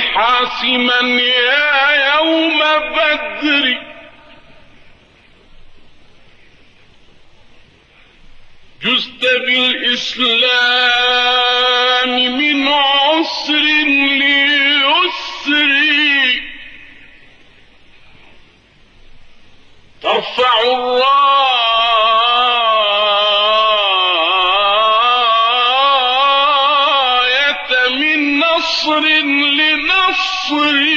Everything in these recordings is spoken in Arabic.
حاسما يا يوم بدر. جزت بالإسلام من عسر ليسر. ترفع الراية لنصر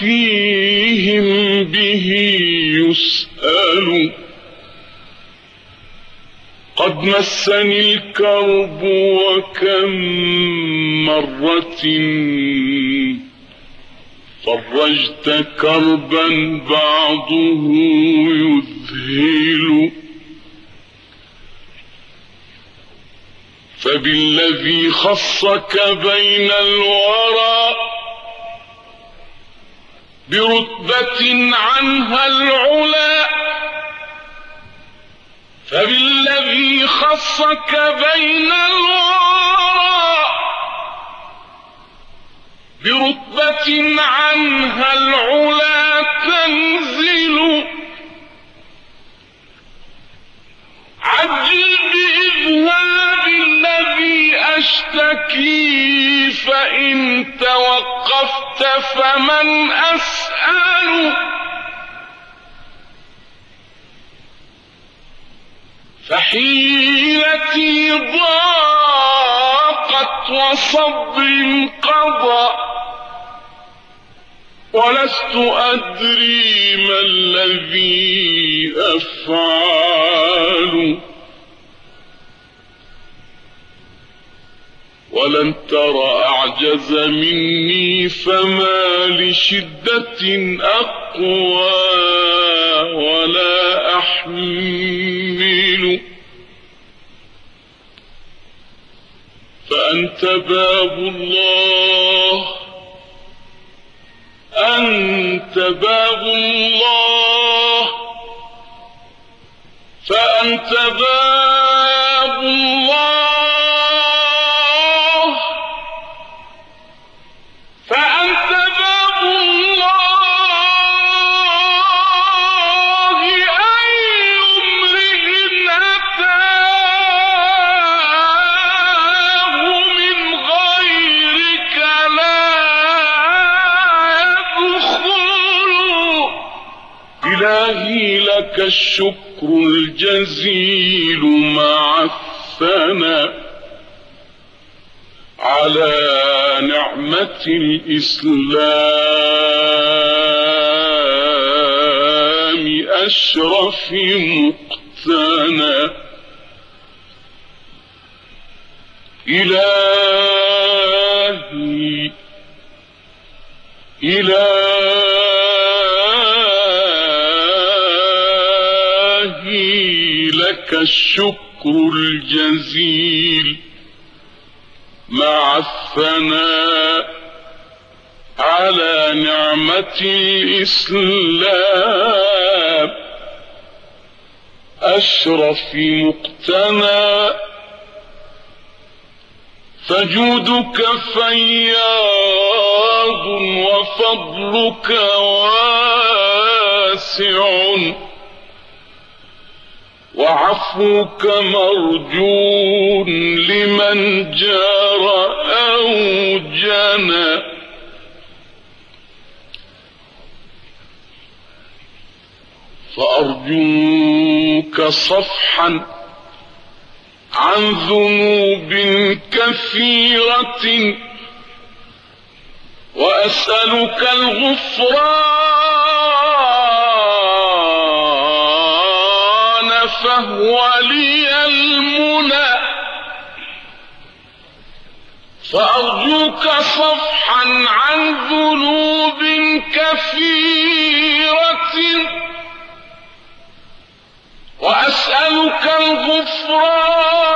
فيهم به يسأل. قد مسني الكرب وكم مرة فرجت كربا بعضه يذهل. فبالذي خصك بين الورى برتبة عنها العلا فبالذي خصك بين الورى. برتبة عنها العلا تنزل عجل بإذهاب الذي أشتكي فإن توقفت فمن أسأل. فحيلتي ضاقت وصبر قضى. ولست أدري ما الذي أفعل. ولن ترى أعجز مني فما لشدة أقوى ولا أحمل. فأنت باب الله. أنت باب الله. فأنت باب الشكر الجزيل مع الثناء على نعمة الإسلام أشرف مقتنى إلهي إلهي الشكر الجزيل مع الثناء على نعمة الإسلام. أشرف مقتنى فجودك فياض وفضلك واسع. وعفوك مرجو لمن جار أو جنى. فأرجوك صفحا عن ذنوب كثيرة وأسألك الغفران فهو لي المنى. فأرجوك صفحا عن ذنوب كثيرة. وأسألك الغفران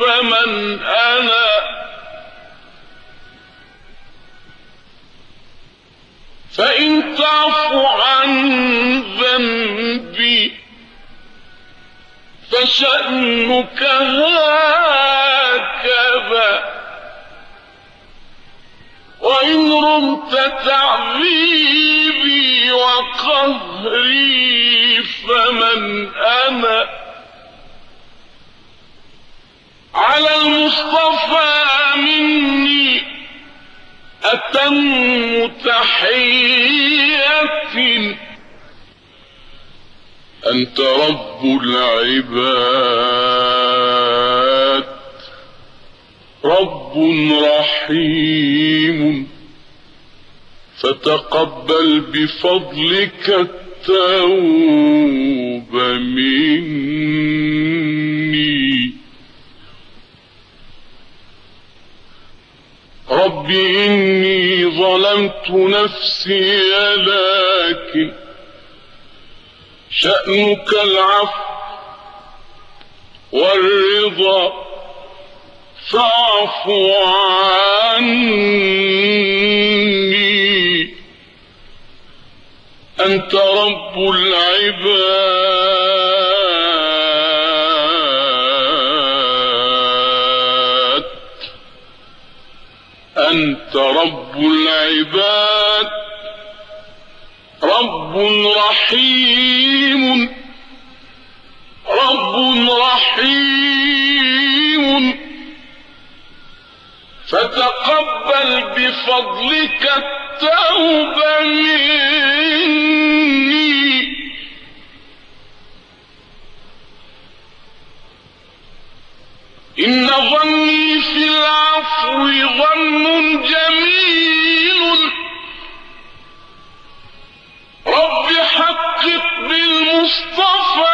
فمن أنا فإن تعفو عن ذنبي فشأنك هكذا. وإن رمت تعذيبي وقهري فمن أنا على المصطفى مني أتم تحية أنت رب العباد رب رحيم. فتقبل بفضلك التوب مني. إني ظلمت نفسي لكن شأنك العفو والرضا فاعف عني. أنت رب العباد. أنت رب العباد رب رحيم رب رحيم. فتقبل بفضلك التوبة مني. إن ظني في العفو ظن جميل. رب حقق بالمصطفى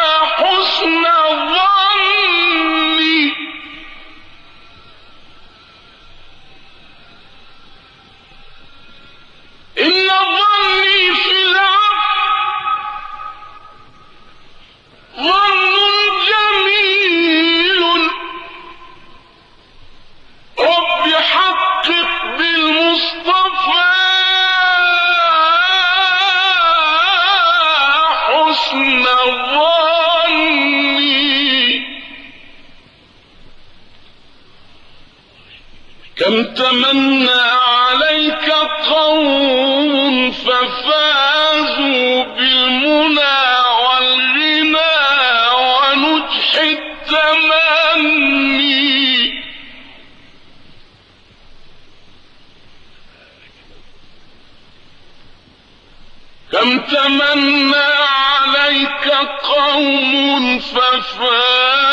كم تمنى عليك قوم ففازوا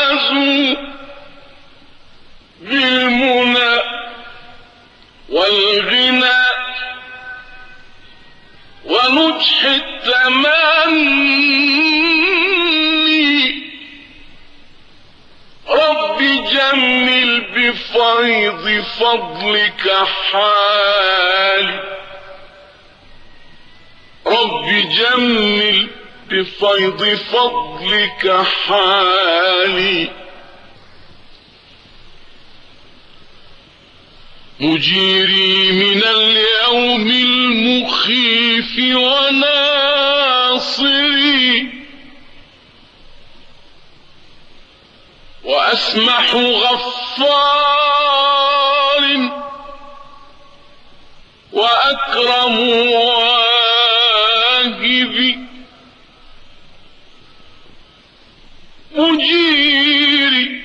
بالمنى والغنى ونجح التمني رب جمل بفيض فضلك حالي رب جمل بفيض فضلك حالي. مجيري من اليوم المخيف وناصري. وأسمح غفار وأكرم واهب مجيري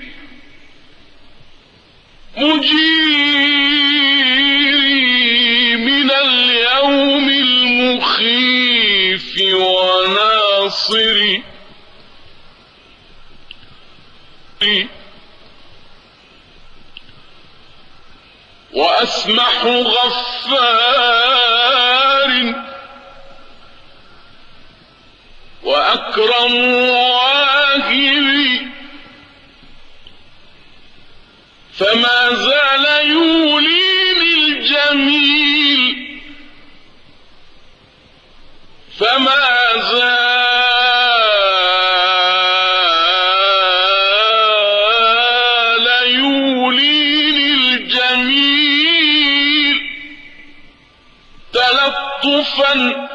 مجيري من اليوم المخيف وناصري. وأسمح غفار وأكرم فما زال يوليني الجميل فما زال يوليني الجميل تلطفا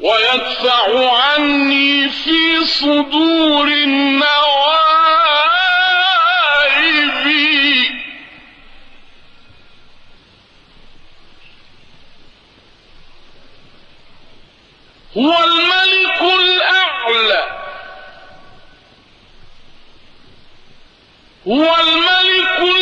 ويدفع عني في صدور النوائب هو الملك الأعلى. هو الملك الأعلى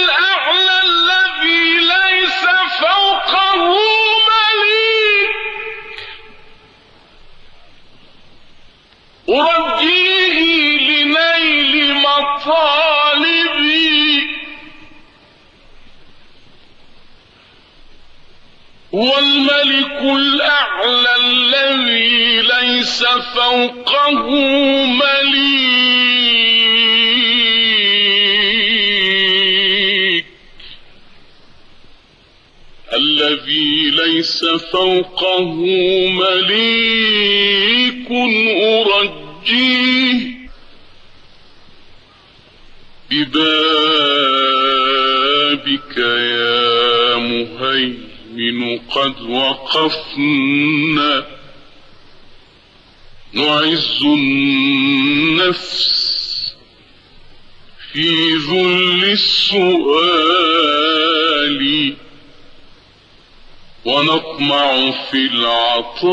هو الملك الأعلى الذي ليس فوقه مليك. الذي ليس فوقه مليك أرجيه. ببابك قد وقفنا نعز النفس في ذل السؤال ونطمع في العطاء.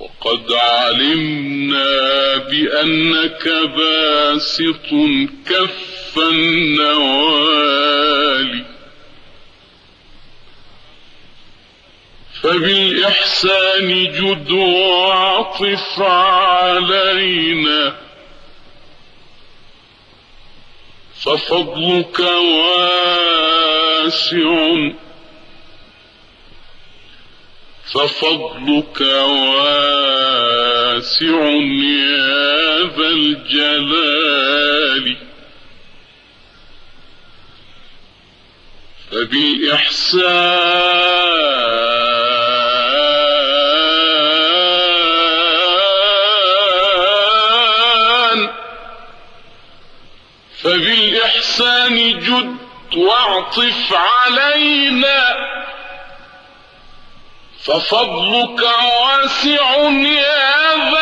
وقد علمنا بأنك باسط كف النوال. فبالإحسان جد واعطف علينا. ففضلك واسع. ففضلك واسع يا ذا الجلال. فبالإحسان فبالإحسان جد واعطف علينا ففضلك واسع يا ذا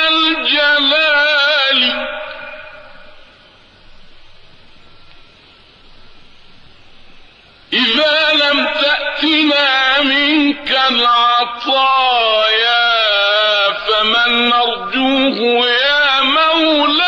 تأتنا منك العطايا فمن نرجوه يا مولى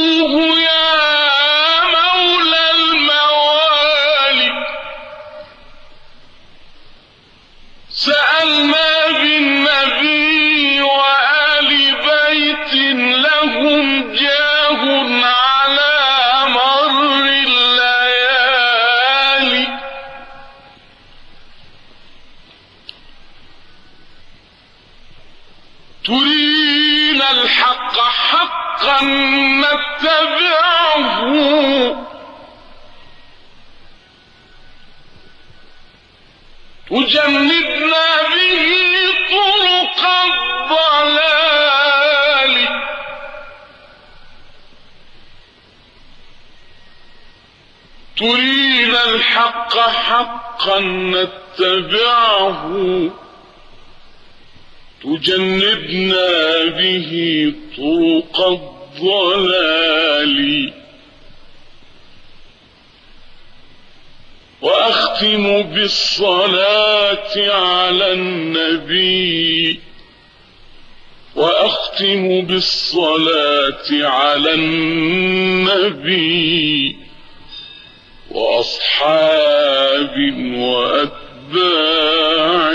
تريد الحق حقا نتبعه. تجنبنا به طرق الضلال. تريد الحق حقا نتبعه. تجنبنا به طرق الضلال. وأختم بالصلاة على النبي. وأختم بالصلاة على النبي. وأصحاب وأتباع